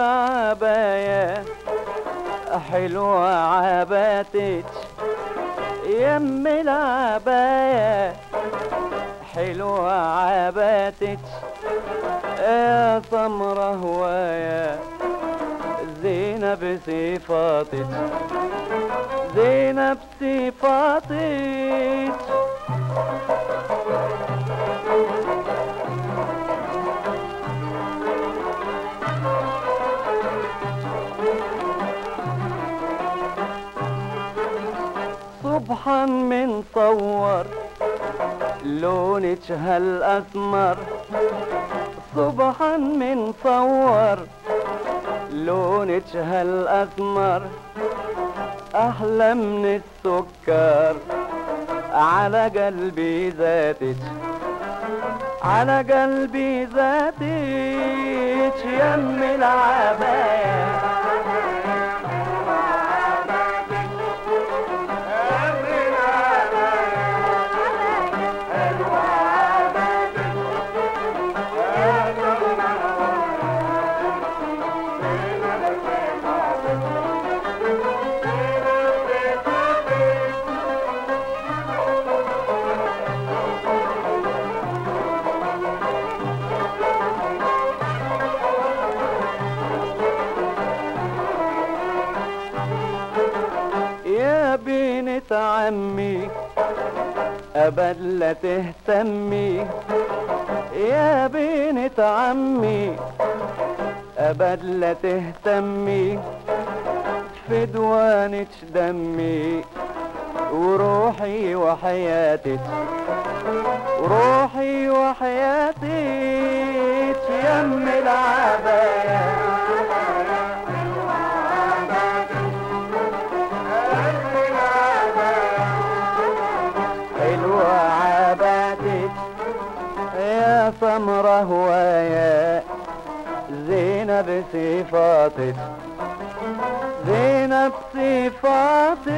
العباية حلوة عباتك. يم العباية حلوة عباتك. يا سمرة هواية زينة بصفاتك زينة بصفاتك صبحا من صور لونك هالأسمر صبحا من صور لونك هالأسمر أحلى من السكر على قلبي ذاتك على قلبي ذاتك. يم العباية يا بنت عمي أبد لا تهتمي. يا بنت عمي أبد لا تهتمي. في دوانك دمي وروحي وحياتك روحي وحياتك يم العباية سمرة هواية زينة بصفاتك زينة بصفاتك